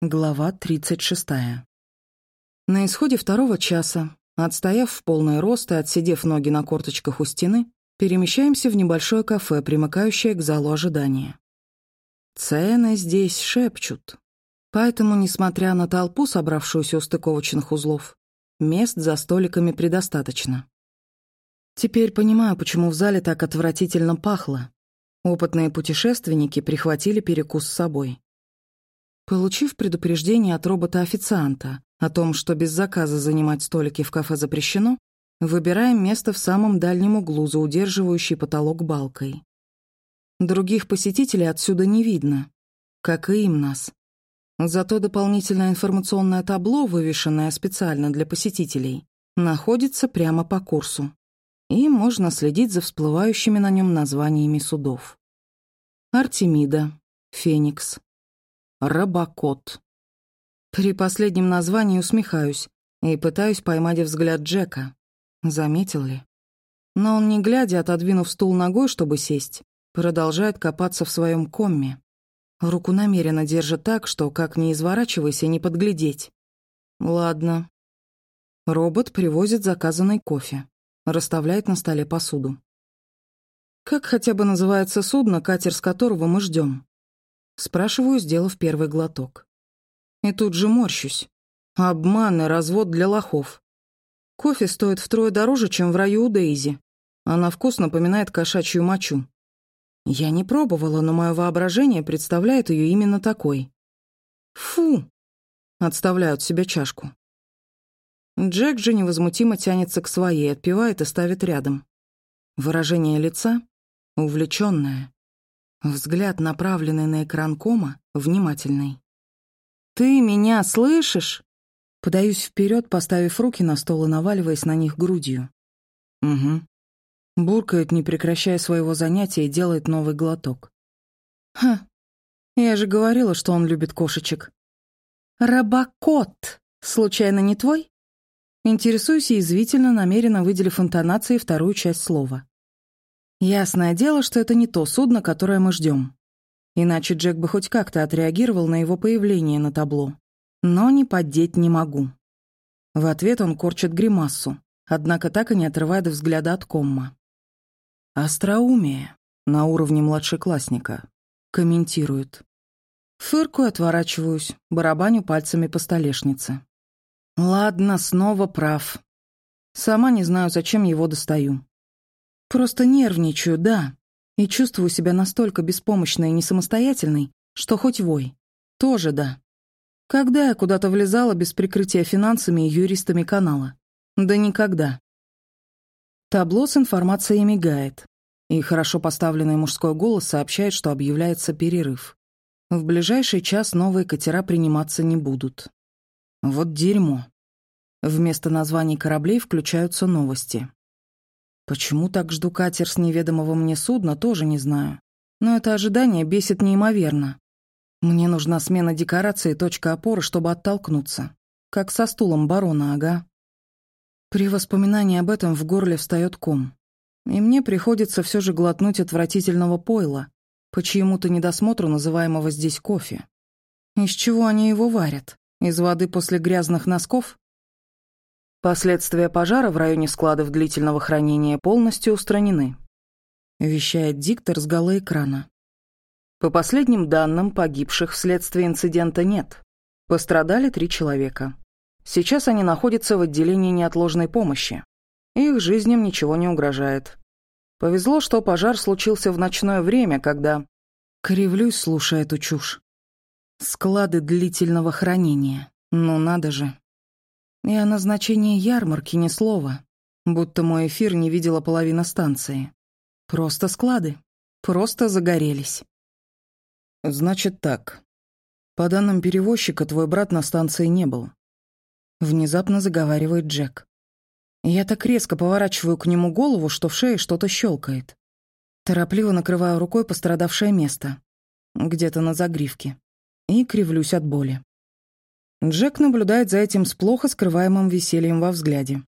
Глава 36. На исходе второго часа, отстояв в полный рост и отсидев ноги на корточках у стены, перемещаемся в небольшое кафе, примыкающее к залу ожидания. Цены здесь шепчут. Поэтому, несмотря на толпу, собравшуюся у стыковочных узлов, мест за столиками предостаточно. Теперь понимаю, почему в зале так отвратительно пахло. Опытные путешественники прихватили перекус с собой. Получив предупреждение от робота-официанта о том, что без заказа занимать столики в кафе запрещено, выбираем место в самом дальнем углу за удерживающий потолок балкой. Других посетителей отсюда не видно, как и им нас. Зато дополнительное информационное табло, вывешенное специально для посетителей, находится прямо по курсу. И можно следить за всплывающими на нем названиями судов. Артемида, Феникс, Рабокот. При последнем названии усмехаюсь и пытаюсь поймать взгляд Джека. Заметил ли? Но он, не глядя, отодвинув стул ногой, чтобы сесть, продолжает копаться в своем комме. Руку намеренно держит так, что, как ни изворачивайся, не подглядеть. Ладно. Робот привозит заказанный кофе. Расставляет на столе посуду. Как хотя бы называется судно, катер с которого мы ждем? Спрашиваю, сделав первый глоток. И тут же морщусь. Обман и развод для лохов. Кофе стоит втрое дороже, чем в раю у Дейзи. А на вкус напоминает кошачью мочу. Я не пробовала, но мое воображение представляет ее именно такой. Фу! Отставляю от себя чашку. Джек же невозмутимо тянется к своей, отпивает и ставит рядом. Выражение лица — увлеченное. Взгляд, направленный на экран кома, внимательный. «Ты меня слышишь?» Подаюсь вперед, поставив руки на стол и наваливаясь на них грудью. «Угу». Буркает, не прекращая своего занятия, и делает новый глоток. «Ха, я же говорила, что он любит кошечек». «Рабокот! Случайно не твой?» Интересуюсь и извительно, намеренно выделив интонацией вторую часть слова. Ясное дело, что это не то судно, которое мы ждем. Иначе Джек бы хоть как-то отреагировал на его появление на табло. Но не поддеть не могу. В ответ он корчит гримассу, однако так и не отрывает взгляда от комма. «Остроумие» на уровне младшеклассника. Комментирует. Фыркую, отворачиваюсь, барабаню пальцами по столешнице. Ладно, снова прав. Сама не знаю, зачем его достаю. Просто нервничаю, да, и чувствую себя настолько беспомощной и несамостоятельной, что хоть вой. Тоже да. Когда я куда-то влезала без прикрытия финансами и юристами канала? Да никогда. Табло с информацией мигает, и хорошо поставленный мужской голос сообщает, что объявляется перерыв. В ближайший час новые катера приниматься не будут. Вот дерьмо. Вместо названий кораблей включаются новости. Почему так жду катер с неведомого мне судна, тоже не знаю. Но это ожидание бесит неимоверно. Мне нужна смена декорации и точка опоры, чтобы оттолкнуться. Как со стулом барона, ага. При воспоминании об этом в горле встает ком. И мне приходится все же глотнуть отвратительного пойла, по чьему-то недосмотру называемого здесь кофе. Из чего они его варят? Из воды после грязных носков? Последствия пожара в районе складов длительного хранения полностью устранены. Вещает диктор с голоэкрана. По последним данным, погибших вследствие инцидента нет. Пострадали три человека. Сейчас они находятся в отделении неотложной помощи. Их жизням ничего не угрожает. Повезло, что пожар случился в ночное время, когда... Кривлюсь, слушая эту чушь. Склады длительного хранения. Ну надо же. И о назначении ярмарки ни слова, будто мой эфир не видела половина станции. Просто склады. Просто загорелись. Значит так. По данным перевозчика, твой брат на станции не был. Внезапно заговаривает Джек. Я так резко поворачиваю к нему голову, что в шее что-то щелкает. Торопливо накрываю рукой пострадавшее место. Где-то на загривке. И кривлюсь от боли. Джек наблюдает за этим с плохо скрываемым весельем во взгляде.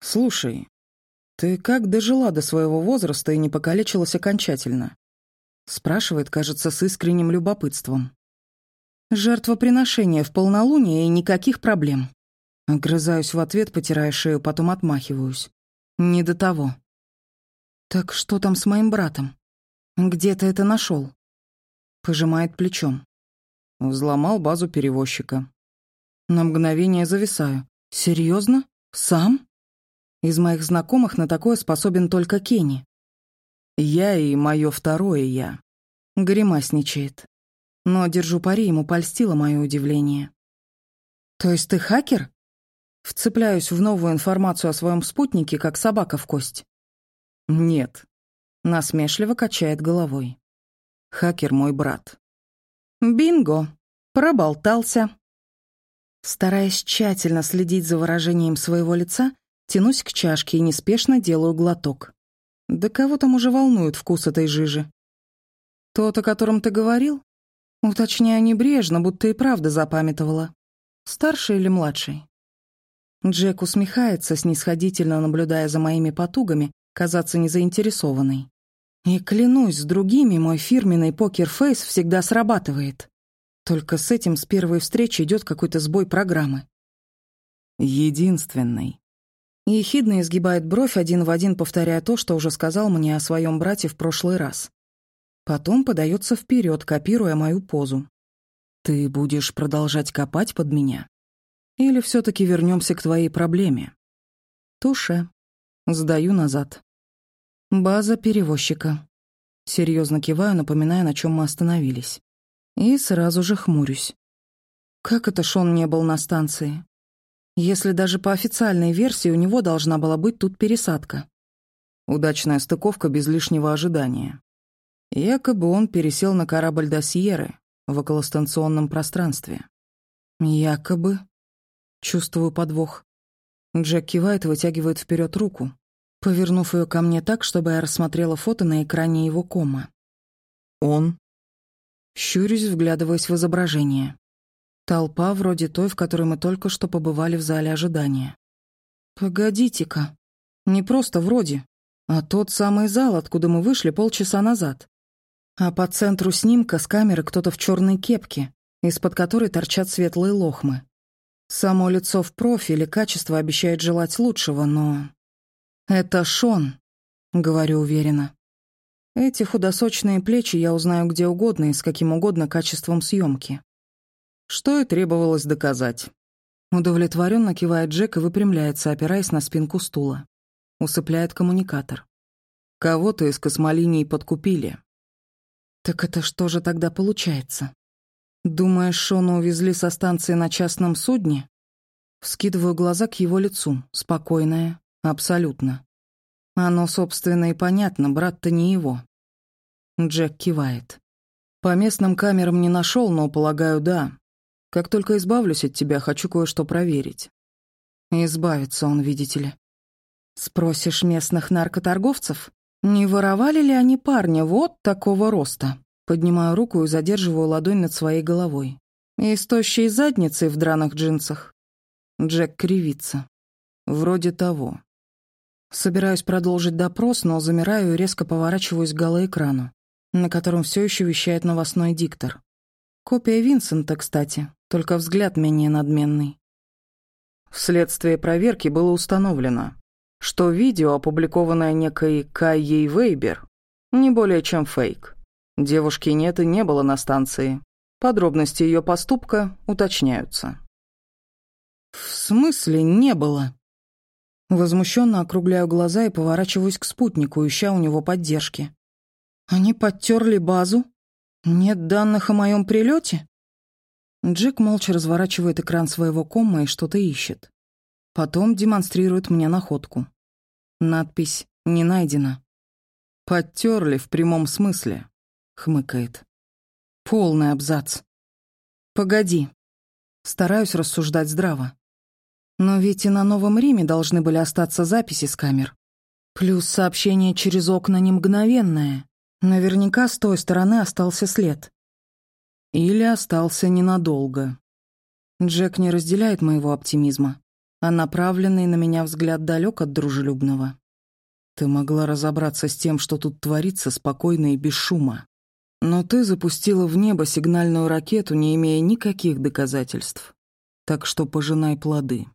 «Слушай, ты как дожила до своего возраста и не покалечилась окончательно?» Спрашивает, кажется, с искренним любопытством. Жертвоприношение в полнолуние и никаких проблем. Огрызаюсь в ответ, потирая шею, потом отмахиваюсь. Не до того. Так что там с моим братом? Где ты это нашел? Пожимает плечом. Взломал базу перевозчика. На мгновение зависаю. Серьезно? Сам? Из моих знакомых на такое способен только Кенни. Я и мое второе я. Гримасничает. Но, держу пари, ему польстило мое удивление. То есть ты хакер? Вцепляюсь в новую информацию о своем спутнике, как собака в кость. Нет. Насмешливо качает головой. Хакер мой брат. Бинго. Проболтался. Стараясь тщательно следить за выражением своего лица, тянусь к чашке и неспешно делаю глоток. Да кого там уже волнует вкус этой жижи? Тот, о котором ты говорил? Уточняю небрежно, будто и правда запамятовала. Старший или младший? Джек усмехается, снисходительно наблюдая за моими потугами, казаться незаинтересованной. И клянусь, с другими мой фирменный покер-фейс всегда срабатывает. Только с этим с первой встречи идет какой-то сбой программы. Единственный. Ехидно изгибает бровь, один в один повторяя то, что уже сказал мне о своем брате в прошлый раз. Потом подается вперед, копируя мою позу. «Ты будешь продолжать копать под меня? Или все таки вернемся к твоей проблеме?» «Туше». Сдаю назад. «База перевозчика». Серьезно киваю, напоминая, на чем мы остановились. И сразу же хмурюсь. Как это Шон не был на станции? Если даже по официальной версии у него должна была быть тут пересадка. Удачная стыковка без лишнего ожидания. Якобы он пересел на корабль до Сьерры в околостанционном пространстве. Якобы. Чувствую подвох. Джек кивает и вытягивает вперед руку, повернув ее ко мне так, чтобы я рассмотрела фото на экране его кома. Он Щурюсь, вглядываясь в изображение. Толпа вроде той, в которой мы только что побывали в зале ожидания. Погодите-ка. Не просто вроде, а тот самый зал, откуда мы вышли полчаса назад. А по центру снимка с камеры кто-то в черной кепке, из-под которой торчат светлые лохмы. Само лицо в профиле, качество обещает желать лучшего, но... «Это Шон», — говорю уверенно. Эти худосочные плечи я узнаю где угодно и с каким угодно качеством съемки. Что и требовалось доказать. Удовлетворенно кивает Джек и выпрямляется, опираясь на спинку стула. Усыпляет коммуникатор. Кого-то из космолиний подкупили. Так это что же тогда получается? Думаешь, Шона увезли со станции на частном судне? Вскидываю глаза к его лицу, спокойное, абсолютно. Оно, собственно, и понятно, брат-то не его. Джек кивает. По местным камерам не нашел, но, полагаю, да. Как только избавлюсь от тебя, хочу кое-что проверить. Избавиться он, видите ли. Спросишь местных наркоторговцев, не воровали ли они парня вот такого роста? Поднимаю руку и задерживаю ладонь над своей головой. И с тощей задницей в драных джинсах. Джек кривится. Вроде того. Собираюсь продолжить допрос, но замираю и резко поворачиваюсь к голоэкрану, на котором все еще вещает новостной диктор. Копия Винсента, кстати, только взгляд менее надменный. Вследствие проверки было установлено, что видео, опубликованное некой Кайей Вейбер, не более чем фейк. Девушки нет и не было на станции. Подробности ее поступка уточняются. «В смысле не было?» Возмущенно округляю глаза и поворачиваюсь к спутнику, ища у него поддержки. Они подтерли базу? Нет данных о моем прилете? Джек молча разворачивает экран своего кома и что-то ищет. Потом демонстрирует мне находку. Надпись «Не найдена». «Подтерли в прямом смысле», — хмыкает. Полный абзац. «Погоди». Стараюсь рассуждать здраво. Но ведь и на Новом Риме должны были остаться записи с камер. Плюс сообщение через окна не мгновенное. Наверняка с той стороны остался след. Или остался ненадолго. Джек не разделяет моего оптимизма, а направленный на меня взгляд далек от дружелюбного. Ты могла разобраться с тем, что тут творится, спокойно и без шума. Но ты запустила в небо сигнальную ракету, не имея никаких доказательств. Так что пожинай плоды.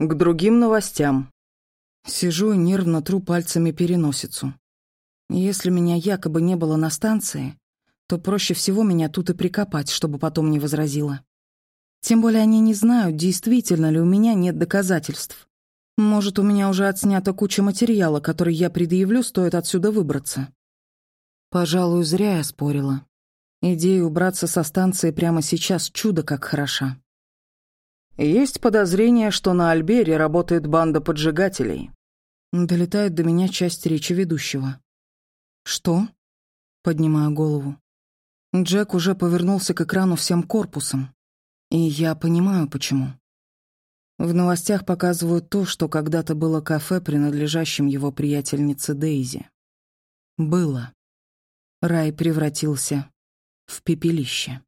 К другим новостям. Сижу и нервно тру пальцами переносицу. Если меня якобы не было на станции, то проще всего меня тут и прикопать, чтобы потом не возразила. Тем более они не знают, действительно ли у меня нет доказательств. Может, у меня уже отснята куча материала, который я предъявлю, стоит отсюда выбраться. Пожалуй, зря я спорила. Идея убраться со станции прямо сейчас чудо как хороша. Есть подозрение, что на Альбере работает банда поджигателей. Долетает до меня часть речи ведущего. «Что?» Поднимаю голову. Джек уже повернулся к экрану всем корпусом. И я понимаю, почему. В новостях показывают то, что когда-то было кафе, принадлежащим его приятельнице Дейзи. Было. Рай превратился в пепелище.